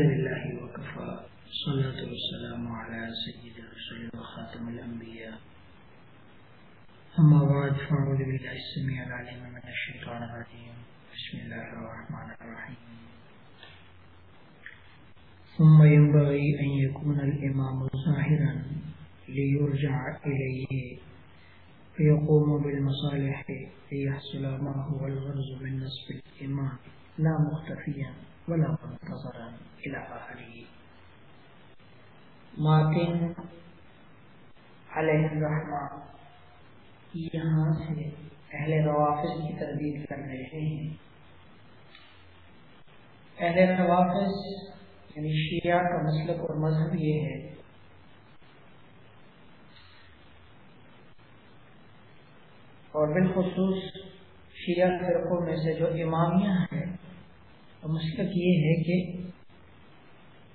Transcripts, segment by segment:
لله وكفى. صلاة والسلام على سيد الرسول وخاتم الأنبياء. أما بعد، فأعوذ بالله السميع العليم من الشيطان الرجيم. بسم الله الرحمن الرحيم. ثم ينبغي أن يكون الإمام ظاهرا ليرجع إليه، فيقوم بالمصالح ليحصل ما هو الغرض من نصب الإمام. لا مختفيا. ولا منتظرا الى آخره ماتن علیہ الرحمہ یہاں سے اہل روافظ کی تردید کر رہے ہیں۔ اہل روافظ یعنی شیعہ کا مسلک اور مذہب یہ ہے۔ اور بالخصوص شیعہ فرقوں میں سے جو امامیہ ہے مسلک یہ ہے کہ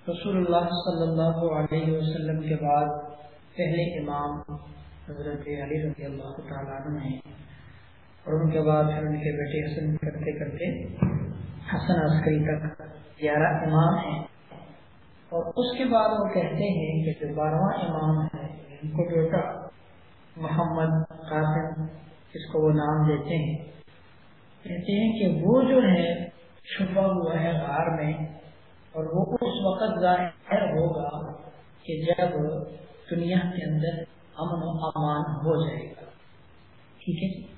رسول اللہ صلی اللہ علیہ وسلم کے بعد پہلے امام حضرت علی رضی اللہ تعالیٰ عنہ ہیں اور ان کے بعد پھر ان کے بیٹے حسن کرتے کرتے حسن عسکری تک گیارہ امام ہیں۔ اور اس کے بعد وہ کہتے ہیں کہ جو بارہواں امام ہے، ان کو بیٹا محمد قاسم، جس کو وہ نام دیتے ہیں۔ کہتے ہیں کہ وہ جو ہے چھپا ہوا ہے غار میں اور وہ اس وقت ظاہر ہوگا کہ جب دنیا کے اندر امن و امان ہو جائے گا۔ ٹھیک ہے؟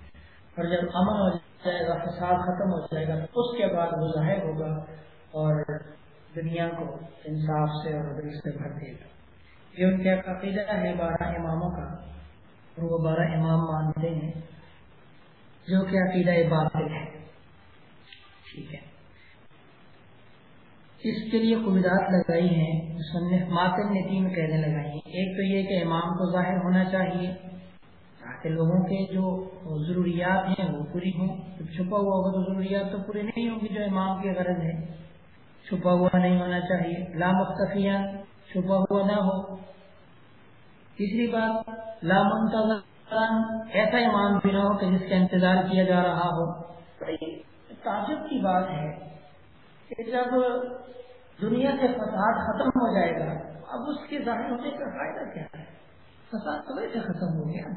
اور جب امن ہو جائے گا، فساد ختم ہو جائے گا، تو اس کے بعد وہ ظاہر ہوگا اور دنیا کو انصاف سے اور دل سے بھر دے گا۔ یہ ان کا عقیدہ ہے بارہ اماموں کا۔ اور وہ بارہ امام مانتے ہیں جو کہ عقیدہ باطل ہے۔ ٹھیک ہے؟ اس کے لیے قبضات لگائی ہیں ماتم نے تین کہنے لگائی ہیں۔ ایک تو یہ کہ امام کو ظاہر ہونا چاہیے، تاکہ لوگوں کے جو ضروریات ہیں وہ پوری ہوں۔ جب چھپا ہوا ہوگا تو ضروریات تو پوری نہیں ہوں گی جو امام کی غرض ہے چھپا ہوا نہیں ہونا چاہیے لامختفیہ چھپا ہوا نہ ہو۔ تیسری بات لامنتظر ایسا امام بھی نہ ہو کہ جس کا انتظار کیا جا رہا ہو۔ تعجب کی بات ہے کہ جب دنیا سے فساد ختم ہو جائے گا، اب اس کے ظاہر ہونے کا فائدہ کیا ہے؟ فساد تو ویسے ختم ہو گیا۔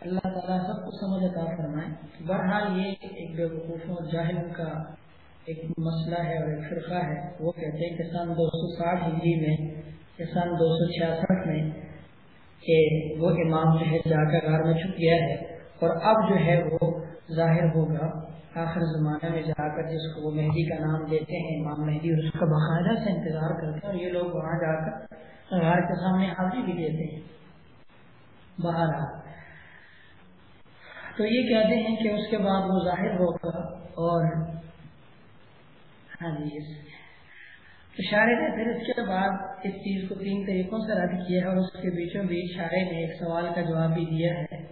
اللہ تعالیٰ سب کو سمجھ عطا فرمائے۔ بہرحال یہ ایک بے وقوفوں جاہل کا ایک مسئلہ ہے اور ایک فرقہ ہے۔ وہ کہتے ہیں کہ سن دو سو ساٹھ ہجری میں یا سن دو سو چھیاسٹھ میں کہ وہ امام جو ہے جا کر گھر میں چھپ گیا ہے اور اب جو ہے وہ ظاہر ہوگا۔ آخر زمانے میں جا کر جس کو وہ مہدی کا نام دیتے ہیں، امام مہدی، اور اس کا باقاعدہ سے انتظار کرتے ہیں، اور یہ لوگ وہاں جا کر غار کے سامنے حاضری بھی دیتے ہیں۔ باہر تو یہ کہتے ہیں کہ اس کے بعد وہ ظاہر ہوگا اور ہاں جی شاعر نے پھر اس کے بعد اس چیز کو تین طریقوں سے رد کیا ہے اور اس کے بیچوں بیچ شاعر نے ایک سوال کا جواب بھی دیا ہے،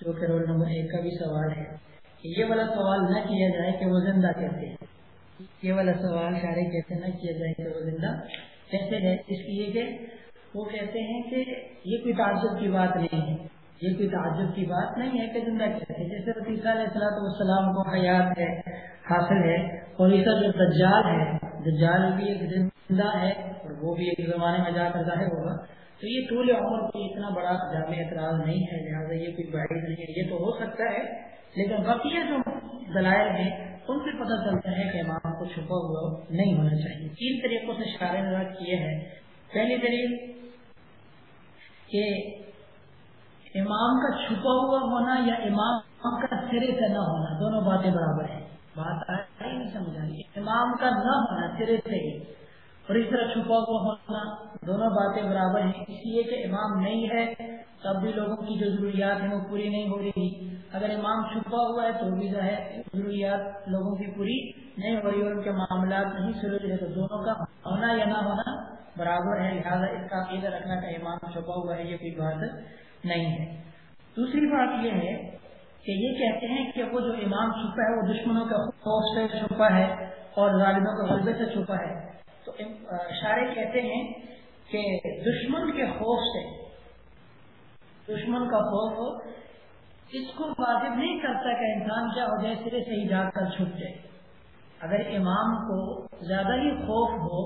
جو کہ رول نمبر ایک کا بھی سوال ہے۔ یہ والا سوال نہ کیا جائے کہ وہ زندہ کہتے ہیں یہ والا سوال شاعری کہتے نہ کیا جائے کہ وہ زندہ کہتے ہیں اس لیے کہ وہ کہتے ہیں کہ یہ کوئی تعجب کی بات نہیں ہے۔ یہ کوئی تعجب کی بات نہیں ہے کہ زندہ کہتے ہیں جیسے رفیق علیہ السلام والسلام کو حیات ہے، حاصل ہے، اور اس جو دجال ہے، دجال بھی ایک زندہ ہے اور وہ بھی ایک زمانے میں جا کر ظاہر ہوگا۔ تو یہ طول عمر کو اتنا بڑا جامع اعتراض نہیں ہے، لہٰذا یہ کوئی بڑی نہیں ہے، یہ تو ہو سکتا ہے، لیکن بقیہ جو دلائل ہیں، ان سے پتہ چلتا ہے کہ امام کو چھپا ہوا نہیں ہونا چاہیے۔ تین طریقوں سے شارے نظر کیے ہیں۔ پہلی دلیل کہ امام کا چھپا ہوا ہونا یا امام کا سرے سے نہ ہونا، دونوں باتیں برابر ہیں۔ بات آئی، نہیں سمجھ امام کا نہ ہونا، سرے سے ہی۔ اور اس طرح چھپا ہوا ہونا دونوں باتیں برابر ہیں، اس لیے کہ امام نہیں ہے، تب بھی لوگوں کی جو ضروریات ہیں وہ پوری نہیں ہو رہی۔ اگر امام چھپا ہوا ہے تو بھی ضروریات لوگوں کی پوری نہیں ہو رہی اور ان کے معاملات نہیں سلجھ رہے، تو دونوں کا ہونا یا نہ ہونا برابر ہے۔ لہٰذا اس کا عقیدہ رکھنا کہ امام چھپا ہوا ہے، یہ کوئی بات نہیں ہے۔ دوسری بات یہ ہے کہ یہ کہتے ہیں کہ وہ جو امام چھپا ہے، وہ دشمنوں کے خوف سے چھپا ہے اور ظالموں کے غلبے سے چھپا ہے۔ تو اشارے کہتے ہیں کہ دشمن کے خوف سے، دشمن کا خوف ہو، اس کو واجب نہیں کرتا کہ انسان کیا ہو جائے، سرے سے ہی جا کر چھپ جائے۔ اگر امام کو زیادہ ہی خوف ہو،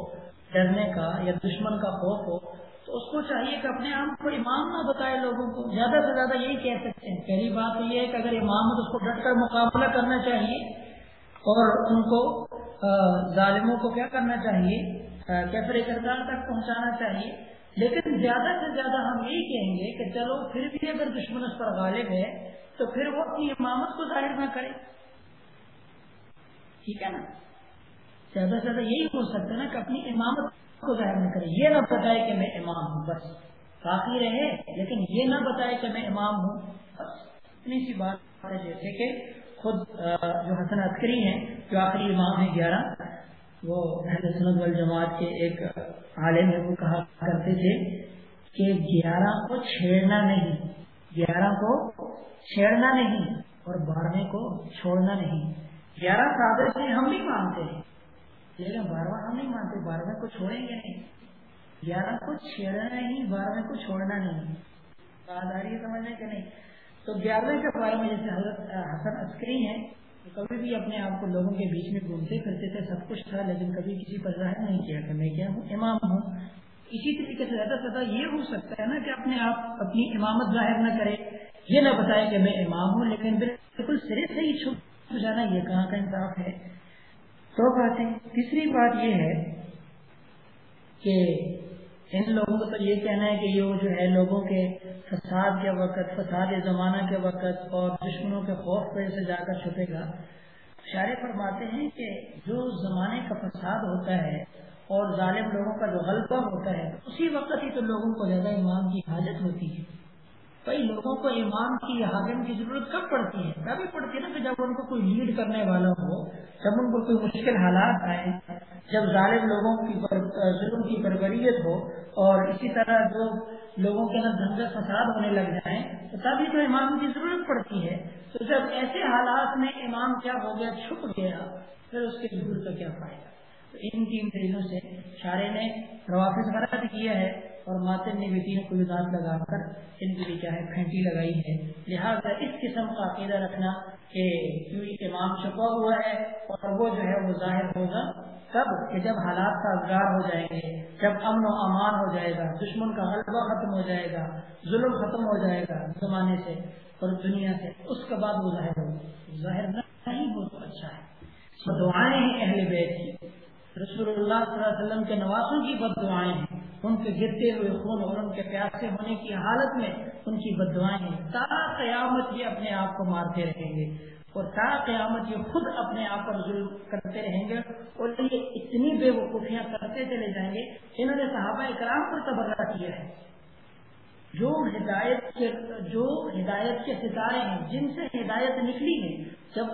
ڈرنے کا یا دشمن کا خوف ہو، تو اس کو چاہیے کہ اپنے آپ کو امام نہ بتائے لوگوں کو۔ زیادہ سے زیادہ یہی کہہ سکتے ہیں۔ پہلی بات یہ ہے کہ اگر امام ہے تو اس کو ڈٹ کر مقابلہ کرنا چاہیے، اور ان کو ظالموں کو کیا کرنا چاہیے؟ کیسے کردار تک پہنچانا چاہیے۔ لیکن زیادہ سے زیادہ ہم یہی کہیں گے کہ چلو پھر بھی اگر دشمن اس پر غالب ہے، تو پھر وہ اپنی امامت کو ظاہر نہ کرے۔ ٹھیک ہے نا؟ زیادہ سے زیادہ یہی ہو سکتا ہے نا کہ اپنی امامت کو ظاہر نہ کرے۔ یہ نہ بتائے کہ میں امام ہوں، بس۔ باقی رہے، لیکن یہ نہ بتائے کہ میں امام ہوں، بس۔ اتنی سی بات ہے جیسے کہ خود جو حسن عسکری ہیں، جو آخری امام ہیں گیارہ وہ اہل سنت والجماعت کے ایک عالم ہے وہ کہا کرتے تھے کہ گیارہ کو چھیڑنا نہیں، گیارہ کو چھیڑنا نہیں اور بارہویں کو چھوڑنا نہیں۔ گیارہ سادر سے ہم بھی مانتے۔ ہیں لیکن بارہواں ہم نہیں مانتے، بارہویں کو چھوڑیں گے نہیں۔ گیارہ کو چھیڑنا نہیں، بارہویں کو چھوڑنا نہیں۔ بات آ رہی ہے سمجھنے کے نہیں؟ تو گیارہویں کے بارے میں جیسے حضرت حسن عسکری ہیں کبھی بھی اپنے آپ کو لوگوں کے بیچ میں گھومتے پھرتے تھے، سب کچھ تھا، لیکن کبھی کسی پر ظاہر نہیں کیا کہ میں کیا ہوں؟ امام ہوں۔ اسی طریقے سے زیادہ زیادہ یہ ہو سکتا ہے نا کہ اپنے آپ اپنی امامت ظاہر نہ کرے، یہ نہ بتائے کہ میں امام ہوں، لیکن بالکل سرے سے ہی چھپ جانا یہ کہاں کا انصاف ہے؟ دو باتیں۔ تیسری بات یہ ہے کہ ان لوگوں کا تو یہ کہنا ہے کہ یہ جو ہے لوگوں کے فساد کے وقت، فساد زمانہ کے وقت اور دشمنوں کے خوف پہ سے جا کر چھپے گا۔ اشارے فرماتے ہیں کہ جو زمانے کا فساد ہوتا ہے اور ظالم لوگوں کا جو غلبہ ہوتا ہے، اسی وقت ہی تو لوگوں کو زیادہ امام کی حاجت ہوتی ہے۔ کئی لوگوں کو امام کی حاکم کی ضرورت کب پڑتی ہے؟ کبھی پڑتی ہے نا کہ جب ان کو کوئی لیڈ کرنے والا ہو، جب ان کو کوئی مشکل حالات آئے۔ جب ظالم لوگوں کی ظلم کی بربریت ہو اور اسی طرح جو لوگوں کے اندر دھندا فساد ہونے لگ جائیں، تو تبھی تو امام کی ضرورت پڑتی ہے۔ تو جب ایسے حالات میں امام کیا ہو گیا، چھپ گیا، پھر اس کے ضرور کا کیا فائدہ؟ تو ان تین دلیلوں سے شارے نے روافظ رد کیا ہے اور ماتن نے بھی تین کو دانت لگا کر ان کے لیے چاہے پھینٹی لگائی ہے۔ لہٰذا اس قسم کا عقیدہ رکھنا کہ امام چھپا ہوا ہے اور وہ جو ہے وہ ظاہر ہوگا۔ تب کہ جب حالات کا اظہار ہو جائیں گے، جب امن و امان ہو جائے گا، دشمن کا غلبہ ختم ہو جائے گا، ظلم ختم ہو جائے گا زمانے سے اور دنیا سے، اس کے بعد وہ ظاہر ہوگا ظاہر نہیں ہو تو اچھا ہے۔ دعائیں ہیں اہل بیت کی۔ رسول اللہ صلی اللہ علیہ وسلم کے نوازوں کی بد دعائیں ہیں۔ ان کے گرتے ہوئے خون اور ان کے پیاسے ہونے کی حالت میں ان کی بد دعائیں ہیں۔ تا قیامت یہ اپنے آپ کو مارتے رہیں گے۔ اور تا قیامت یہ خود اپنے آپ پر ظلم کرتے رہیں گے اور یہ اتنی بے وقوفیاں کرتے چلے جائیں گے انہوں نے صحابہ اکرام پر تبرہ کیا ہے۔ جو ہدایت کے جو ہدایت کے ستارے ہیں، جن سے ہدایت نکلی ہے، جب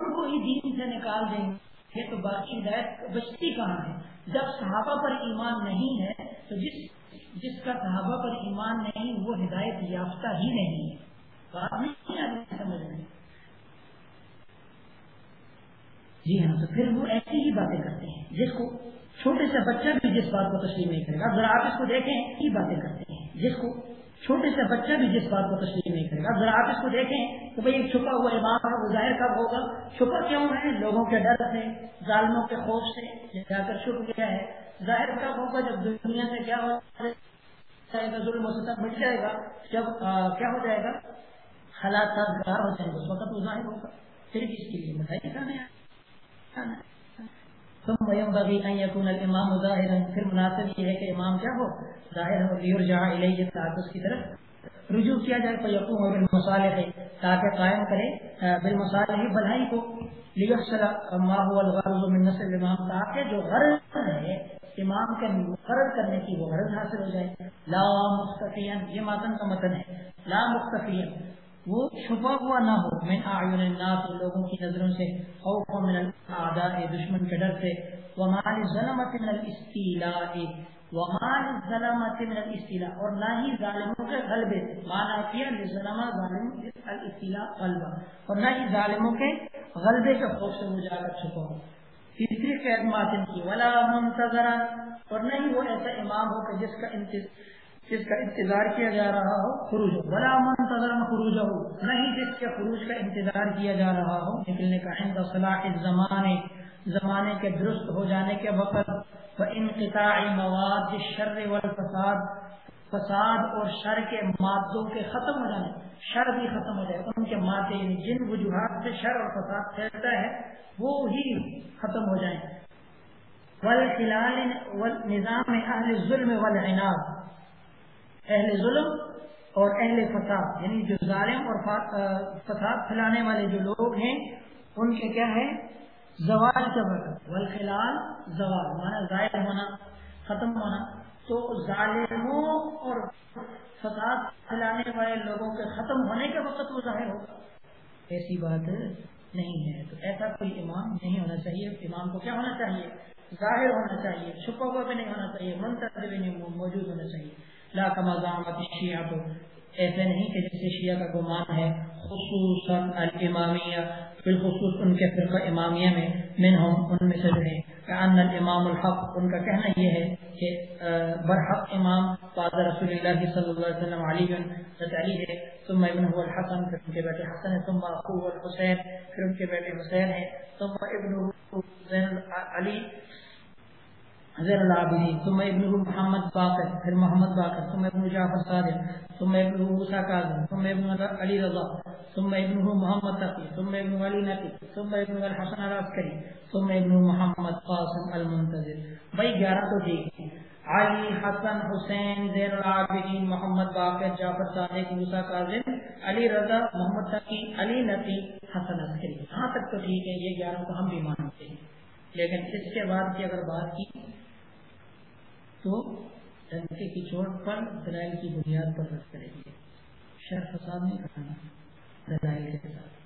ان کو ہی دین سے نکال دیں گے تو باقی ہدایت بچتی کہاں ہے؟ جب صحابہ پر ایمان نہیں ہے، تو جس جس کا صحابہ پر ایمان نہیں، وہ ہدایت یافتہ ہی نہیں ہے۔ بات نہیں سمجھ میں جی ہاں تو پھر وہ ایسی ہی باتیں کرتے ہیں جس کو چھوٹے سے بچہ بھی جس بات کو تسلیم نہیں کرے گا۔ ذرا آپ اس کو دیکھیں یہ باتیں کرتے ہیں جس کو چھوٹے سے بچہ بھی جس بات کو تسلیم نہیں کرے گا۔ ذرا آپ اس کو دیکھیں تو بھائی چھپا ہوا امام ہے، وہ ظاہر کب ہوگا؟ چھپا کیوں ہے؟ لوگوں کے ڈر سے، ظالموں کے خوف سے جا کر چھپ گیا ہے۔ ظاہر کب ہوگا؟ جب دنیا سے کیا ہو جائے گا؟ ظلم و مٹ جائے گا۔ جب کیا ہو جائے گا؟ حالات سازگار ہو جائیں گے، اس وقت وہ ظاہر ہوگا۔ پھر کس کے لیے بتائیے، کہاں ثم ينبغي ان يكون الامام ظاهرا پھر مناسب یہ ہے کہ امام کیا ہو ظاہر ہو لیرجع الیہ تاکہ کی طرف. رجوع کیا جائے فیقوم بالمصالح تاکہ قائم کرے. بالمصالح بھلائی کو لیحصل ما هو الغرض من نصر الامام تاکہ جو غرض ہے، امام کے مقرر کرنے کی وہ غرض حاصل ہو جائے. لا مستفیا یہ ماتن کا متن ہے. لا مستفیا وہ چھپا ہوا نہ ہو۔ من اعین الناس، لوگوں کی نظروں سے، خوف من الاعداء، دشمن کے ڈر سے۔ ومال الظلمت من الاستیلاء ومال الظلمت من الاستیلاء۔ اور نہ ہی ظالموں کے غلبے معنی کیا؟ لظلم ظالم الاستیلاء غلبہ اور نہ ہی ظالموں کے غلبے کے خوف سے وہ جا کر چھپا۔ ہو تیسری قید ماتن کی، ولا منتظرا۔ اور نہ ہی وہ ایسا امام ہو کہ جس کا انتظار جس کا انتظار کیا جا رہا ہو، خروج ہو۔ بلا منتظر خروج ہو نہیں جس کے خروج کا انتظار کیا جا رہا ہو۔ نکلنے کا صلاح زمانے زمانے کے درست ہو جانے کے وقت انقطاع مواد شر والفساد، فساد اور شر کے مادوں کے ختم ہو جانے، شر بھی ختم ہو جائے۔ ان کے مادے یعنی جن وجوہات سے شر اور فساد پھیلتا ہے، وہ ہی ختم ہو جائیں۔ نظام اہل ظلم والعناب اہل ظلم اور اہل فساد یعنی جو ظالم اور فساد پھیلانے والے جو لوگ ہیں، ان کے کیا ہے؟ زوال کا وقت والخلال زوال مانا ظاہر ہونا، ختم ہونا۔ تو ظالموں اور فساد پھیلانے والے لوگوں کے ختم ہونے کے وقت وہ ظاہر ہوگا۔ ایسی بات نہیں ہے۔ تو ایسا کوئی امام نہیں ہونا چاہیے۔ امام کو کیا ہونا چاہیے؟ ظاہر ہونا چاہیے، چھپا ہوا بھی نہیں ہونا چاہیے، منتظر بھی نہیں، موجود ہونا چاہیے۔ لا کما زامت شیعہ کو ایسے نہیں کہ جیسے شیعہ کا گمان ہے، خصوصاً الامامیہ۔ بالخصوص ان کے فرقہ امامیہ میں من ہم ان میں سے جو ہے ان الامام الحق، ان کا کہنا یہ ہے کہ برحق امام فاضر رسول اللہ صلی اللہ علیہ وسلم علی حضرت علی ہے، ثم ابن هو الحسن، پھر ان کے بیٹے حسن ہے ثم اخوه الحسین، پھر ان کے بیٹے حسین ہے ثم ابن زین علی۔ زیر العابدین ثم ابن محمد باقر پھر محمد باقر ثم ابن جعفر صادق، ثم ابن موسیٰ کاظم ثم ابن علی رضا، ثم ابن محمد تقی، ثم ابن علی نقی، ثم ابن الحسن العسکری، ثم ابن محمد قاسم المنتظر۔ بھائی گیارہ تو ٹھیک علی حسن حسین، زین العابدین، محمد باقر جعفر صادق، موسیٰ کاظم علی رضا، محمد تقی، علی نقی، حسن عسکری۔ ہاں تک تو ٹھیک ہے، یہ گیارہ کو ہم بھی مانتے ہیں۔ لیکن اس کے بعد کی اگر بات کی تو ڈنکے کی چوٹ پر دلائل کی بنیاد پر رد کریں گے شر فساد نہیں کرنا، دلائل کے ساتھ۔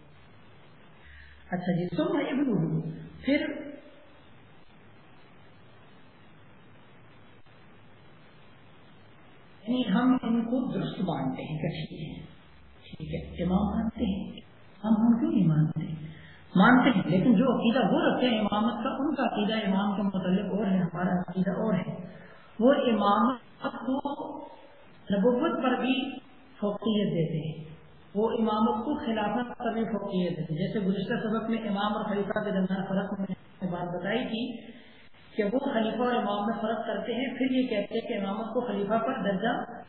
اچھا جی سب ابن پھر یعنی ہم ان کو درست مانتے ہیں کٹھی ہیں۔ ٹھیک ہے، امام مانتے ہیں۔ ہم ہم کیوں نہیں مانتے مانتے ہیں، لیکن جو عقیدہ وہ رکھتے ہیں امامت کا، ان کا عقیدہ امام کے متعلق اور ہے، ہمارا عقیدہ اور ہے۔ وہ امام کو نبوت پر بھی فوقیت دیتے ہیں۔ وہ امامت کو خلافت پر بھی فوقیت دیتے ہیں۔ جیسے گزشتہ سبق میں امام اور خلیفہ کے درمیان فرق میں بات بتائی تھی کہ وہ خلیفہ اور امام میں فرق کرتے ہیں، پھر یہ کہتے ہیں کہ امامت کو خلیفہ پر درجہ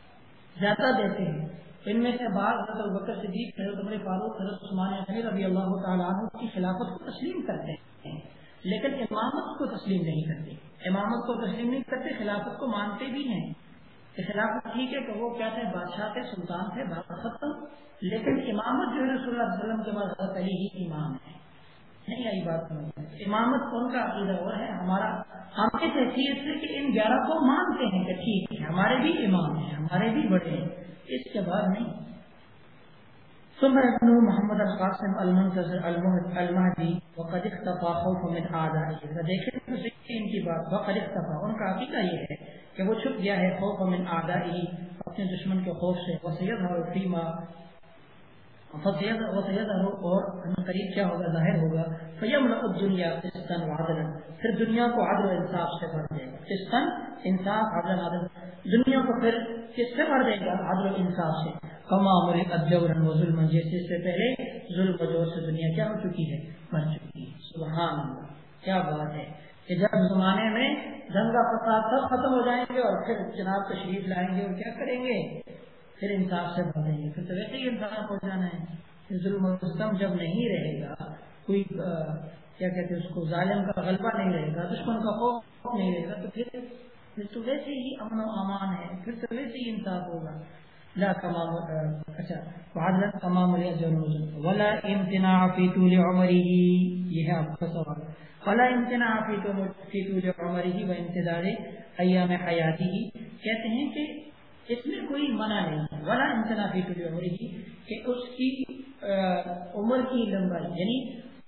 زیادہ دیتے ہیں۔ ان میں سے بعض حضرت بکر صدیق، حضرت عمر فاروق، حضرت عثمان غنی رضی اللہ تعالیٰ عنہ کی خلافت کو تسلیم کرتے ہیں، لیکن امامت کو تسلیم نہیں کرتے۔ امامت کو تسلیم نہیں کرتے، خلافت کو مانتے بھی ہیں۔ کہ خلافت ٹھیک ہے کہ وہ کیا تھے بادشاہ تھے، سلطان تھے ختم لیکن امامت جو ہے، رسول اللہ علیہ وسلم کے بعد حضرت علی ہی امام ہے نہیں آئی بات سمجھ امامت کون کا عقیدہ اور ہے۔ ہمارا ہم اس حیثیت سے کہ ان گیارہ کو مانتے ہیں کہ ٹھیک ہے، ہمارے بھی امام ہیں، ہمارے بھی بڑے ہیں۔ اس کے بعد نہیں۔ ثم ابن محمد القاسم المنتظر المہدی وقد اختفا خوف من آدائه. دیکھیں تو ان کی بات، وقد اختفا ان کا عقیدہ یہ ہے کہ وہ چھپ گیا ہے خوف من آدائه، اپنے دشمن کے خوف سے. وسیظہر فیما اور قریب کیا ہوگا؟ ظاہر ہوگا. فیم دنیا قسطن وعدلا. پھر دنیا کو عدل و انصاف سے بھر دے. گا قسطن انصاف، عدل عدل. دنیا کو پھر کس سے بھر دے گا عدل و انصاف سے۔ کما عمر ادور و ظلم جیسے سے پہلے ظلم و جور سے دنیا کیا ہو چکی ہے؟ بن چکی ہے۔ سبحان اللہ۔ کیا بات ہے کہ جب زمانے میں دنگا فساد سب ختم ہو جائیں گے اور پھر جناب تشریف لائیں گے اور کیا کریں گے؟ پھر انصاف سے بھریں گے۔ پھر تو ویسے ہی انصاف ہو جانا ہے۔ ظلم و رستم جب نہیں رہے گا، کوئی کیا کہتے ہیں اس کو، ظالم کا غلبہ نہیں رہے گا، دشمن کا خوف نہیں رہے گا، تو پھر پھر تو ویسے ہی امن و امان ہے پھر تو ویسے ہی انصاف ہوگا لا کمام اچھا وعدل کمام ولا امتناع فی طول عمره یہ ہے آپ کا سوال ولا امتناع فی طول عمره و انتظار ایام حیاتی کہتے ہیں کہ اس میں کوئی منع نہیں ولا امتناع فی طول عمره کہ اس کی عمر کی لمبائی یعنی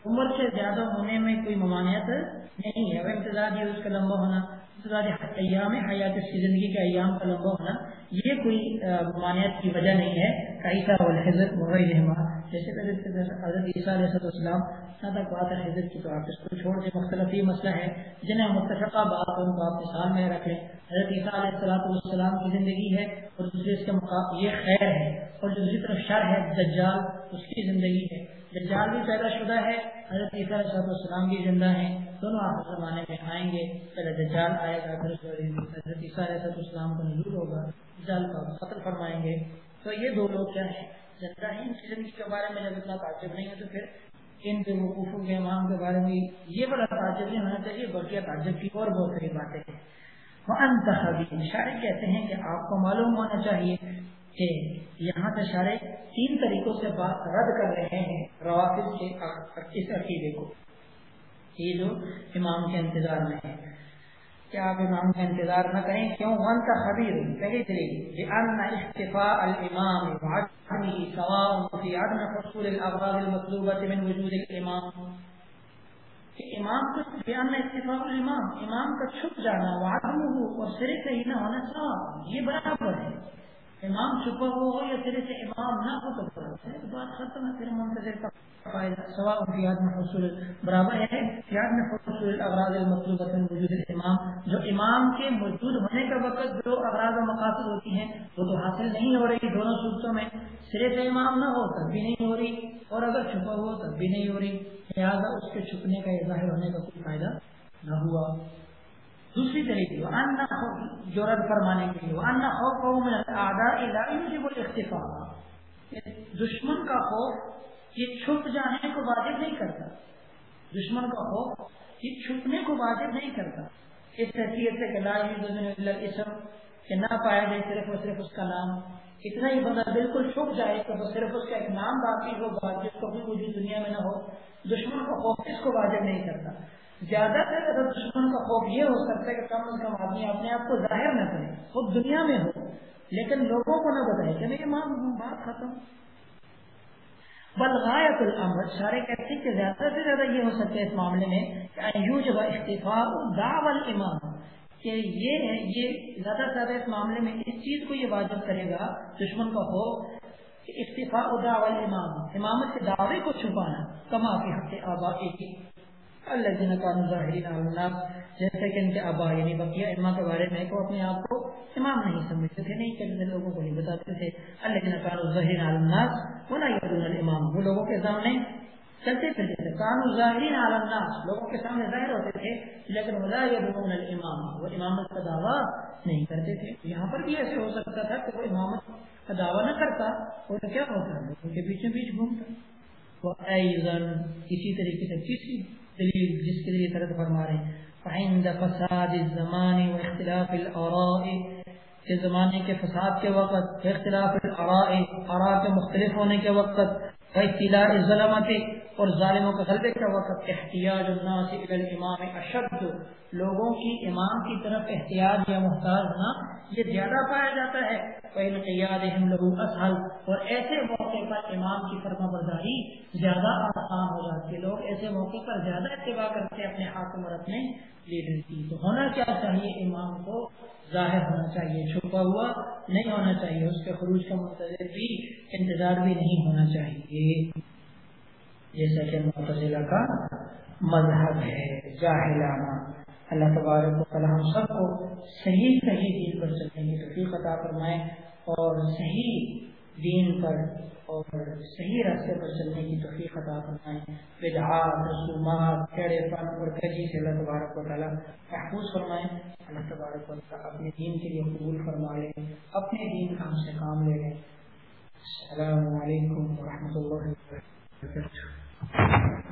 عمر سے زیادہ ہونے میں کوئی ممانعت نہیں ہے وہ انتظار یہ اس کا لمبا ہونا ایام حیات کی زندگی کے ایام کا لمبا ہونا، یہ کوئی ممانعت کی وجہ نہیں ہے۔ قیسہ والحضرت وغیرہ جیسے حضرت عیسیٰ علیہ السلام نہ بات حضرت کی تو آپ اس کو چھوڑ دیں، مختلف یہ مسئلہ ہے جنہیں متفقہ بات ان کو آپ مثال میں رکھ لیں۔ حضرت عیسیٰ علیہ السلام کی زندگی ہے اور دوسرے اس کے مقابل یہ خیر ہے اور جو دوسری طرف شر ہے، دجال، اس کی زندگی ہے۔ دجال بھی پیدا شدہ ہے، حضرت عیسیٰ علیہ السلام بھی زندہ ہیں، دونوں آخر زمانے میں آئیں گے پہلے دجال آئے گا، پھر حضرت عیسیٰ علیہ السلام کو نزول ہوگا، دجال کا قتل فرمائیں گے۔ تو یہ دو لوگ کیا ہیں؟ زندہ ہیں ان کی زندگی کے بارے میں جب اتنا تعجب نہیں ہے تو پھر ان کے وقوفوں، کے امام کے بارے میں یہ بڑا تعجب نہیں ہونا چاہیے، بلکہ تعجب کی اور بہت ساری باتیں ہیں۔ وہ انتخابی شاعر کہتے ہیں کہ آپ کو معلوم ہونا چاہیے کہ یہاں سے اشارے تین طریقوں سے بات رد کر رہے ہیں روافظ کے اس عقیدے کو۔ یہ جو امام کے انتظار میں ہے۔ کہ آپ امام کا انتظار نہ کریں؟ کیوں؟ ون کا خبیر پہلی طریقے اختفاء الامام وعدمه سواء في عدم حصول الاغراض المطلوبه من وجود الامام کہ امام کا بیان اتفاق الامام امام کا چھپ جانا، وعدمه اور سرے کا ہی نہ ہونا سوا یہ برابر ہے۔ امام چھپا ہوا ہو یا سرے سے امام نہ ہو تو اچھا بات ختم ہے، پھر منتظر کا فائدہ سوا میں حصول برابر ہے میں حصول اغراض المطلوب وجود امام جو امام کے موجود ہونے کا وقت جو اغراض و مقاصد ہوتی ہیں، وہ تو حاصل نہیں ہو رہی دونوں صورتوں میں۔ سرے سے امام نہ ہو، تب بھی نہیں ہو رہی۔ اور اگر چھپا ہو، تب بھی نہیں ہو رہی۔ لہٰذا اس کے چھپنے کا ظاہر ہونے کا کوئی فائدہ نہ ہوا۔ دوسری طریقے جو رد فرمانے کے لیے دشمن کا خوف یہ چھپ جانے کو واجب نہیں کرتا۔ دشمن کا خوف یہ چھپنے کو واجب نہیں کرتا۔ اس حیثیت سے کہ نہ پایا جائے صرف اور صرف اس کا نام۔ اتنا ہی بندہ بالکل چھپ جائے تو بس صرف اس کا ایک نام باقی ہوگا جس کو بھی وجود دنیا میں نہ ہو۔ دشمن کا خوف اس کو واجب نہیں کرتا۔ زیادہ تر اگر دشمن کا خوف یہ ہو سکتا ہے کہ کم از کم آدمی اپنے آپ کو ظاہر نہ کرے، خود دنیا میں ہو۔ لیکن لوگوں کو نہ بتائے کہ میں ماں، بات ختم۔ بلغایت الامر، سارے کہتے ہیں کہ زیادہ سے زیادہ یہ ہو سکتا ہے اس معاملے میں کہ جب استفاع دعو الامام کہ یہ ہے، یہ زیادہ سے زیادہ اس معاملے میں اس چیز کو یہ واجب کرے گا، دشمن کا ہو کہ استفاع دعو الامام امامت کے دعوے کو چھپانا، کما کے حق آبا ایک اللہ جن کا ظاہرین جیسے کہ ان کے ابا یعنی بقیہ اما کے بارے میں کو اپنے آپ کو امام نہیں سمجھتے تھے، نہیں کرنے لوگوں کو نہیں بتاتے تھے۔ اللہ جن کا ظاہرین الناس، ولا یدون الامام، وہ لوگوں کے سامنے چلتے پھرتے تھے۔ کان ظاہرین الناس، لوگوں کے سامنے ظاہر ہوتے تھے، لیکن ولا یدون الامام، وہ امامت کا دعویٰ نہیں کرتے تھے۔ یہاں پر بھی ایسے ہو سکتا تھا کہ وہ امامت کا دعویٰ نہ کرتا، وہ کیا ہوتا ہے ان کے بیچ بیچ گھومتا۔ وہ ایزن، اسی طریقے سے تیسری جس کے لیے طرف فرما رہے ہیں۔ فعند فساد الزمان و اختلاف الاراء کے زمانے کے فساد کے وقت، اختلاف الاراء آراء کے مختلف ہونے کے وقت اطلاع ظلمت اور ظالموں کے غلبے کا وقت، احتیاج الناس الى الامام اشد۔ لوگوں کی امام کی طرف احتیاط یا محتاج ہونا یہ زیادہ پایا جاتا ہے پہلے قیاد لہو اسہل اور ایسے موقع پر امام کی فرما برداری زیادہ آسان ہو جاتی ہے۔ لوگ ایسے موقع پر زیادہ اتباع کرتے اپنے حاکم اور اپنے لیڈر کی تو ہونا کیا چاہیے؟ امام کو ظاہر ہونا چاہیے، چھپا ہوا نہیں ہونا چاہیے۔ اس کے خروج کا منتظر بھی، انتظار بھی نہیں ہونا چاہیے۔ جیسا کہ متضلہ کا مذہب ہے، جاہلانہ۔ اللہ تبارک و تعالی ہم سب کو صحیح صحیح دین پر چلنے کی توفیق عطا فرمائے اور صحیح دین پر اور صحیح راستے پر چلنے کی توفیق عطا فرمائے۔ بدعات، رسومات، کیڑے پن اور کجی سے اللہ تبارک و تعالی محفوظ فرمائے۔ اللہ تبارک و تعالی اپنے دین کے لیے قبول فرما لے، اپنے دین کا ہم سے کام لے لیں السلام علیکم ورحمۃ اللہ وبرکاتہ۔